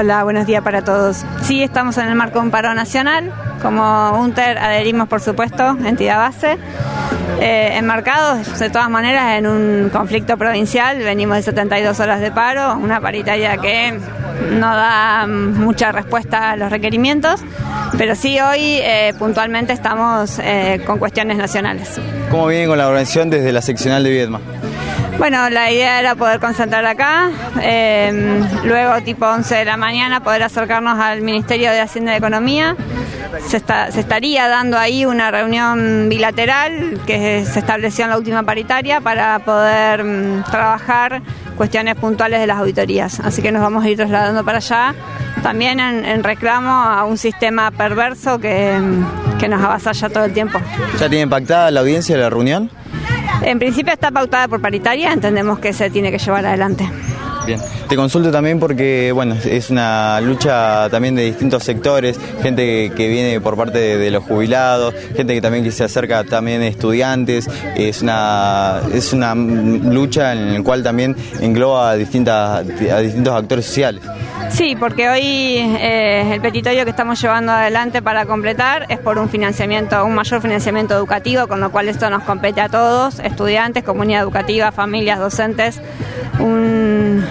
Hola, buenos días para todos. Sí, estamos en el marco de un paro nacional. Como UNTER adherimos, por supuesto, entidad base. Eh, enmarcados, de todas maneras, en un conflicto provincial. Venimos de 72 horas de paro, una paritaria que no da mucha respuesta a los requerimientos, pero sí hoy eh, puntualmente estamos eh, con cuestiones nacionales. ¿Cómo viene con la organización desde la seccional de Viedma? Bueno, la idea era poder concentrar acá, eh, luego tipo 11 de la mañana poder acercarnos al Ministerio de Hacienda y Economía. Se, está, se estaría dando ahí una reunión bilateral que se estableció en la última paritaria para poder mm, trabajar cuestiones puntuales de las auditorías. Así que nos vamos a ir trasladando para allá, también en, reclamo a un sistema perverso que, mm, que nos avasalla todo el tiempo. ¿Ya tiene impactada la audiencia de la reunión? En principio está pautada por paritaria, entendemos que se tiene que llevar adelante. Bien, te consulto también porque bueno, es una lucha también de distintos sectores, gente que viene por parte de, los jubilados, gente que también que se acerca también estudiantes, es una es una lucha en la cual también engloba a distintas a distintos actores sociales. Sí, porque hoy eh, el petitorio que estamos llevando adelante para completar es por un financiamiento, un mayor financiamiento educativo, con lo cual esto nos compete a todos, estudiantes, comunidad educativa, familias, docentes, un,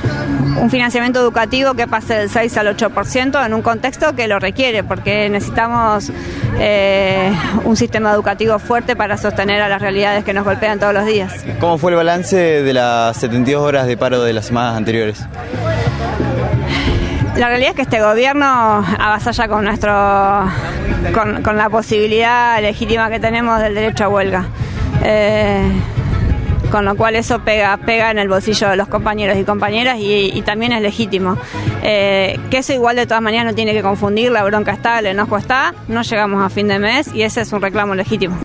un financiamiento educativo que pase del 6 al 8% en un contexto que lo requiere, porque necesitamos eh, un sistema educativo fuerte para sostener a las realidades que nos golpean todos los días. ¿Cómo fue el balance de las 72 horas de paro de las semanas anteriores? La realidad es que este gobierno avasalla con nuestro con, la posibilidad legítima que tenemos del derecho a huelga. Eh, con lo cual eso pega, pega en el bolsillo de los compañeros y compañeras y, y también es legítimo. Eh, que eso igual de todas maneras no tiene que confundir, la bronca está, el enojo está, no llegamos a fin de mes y ese es un reclamo legítimo.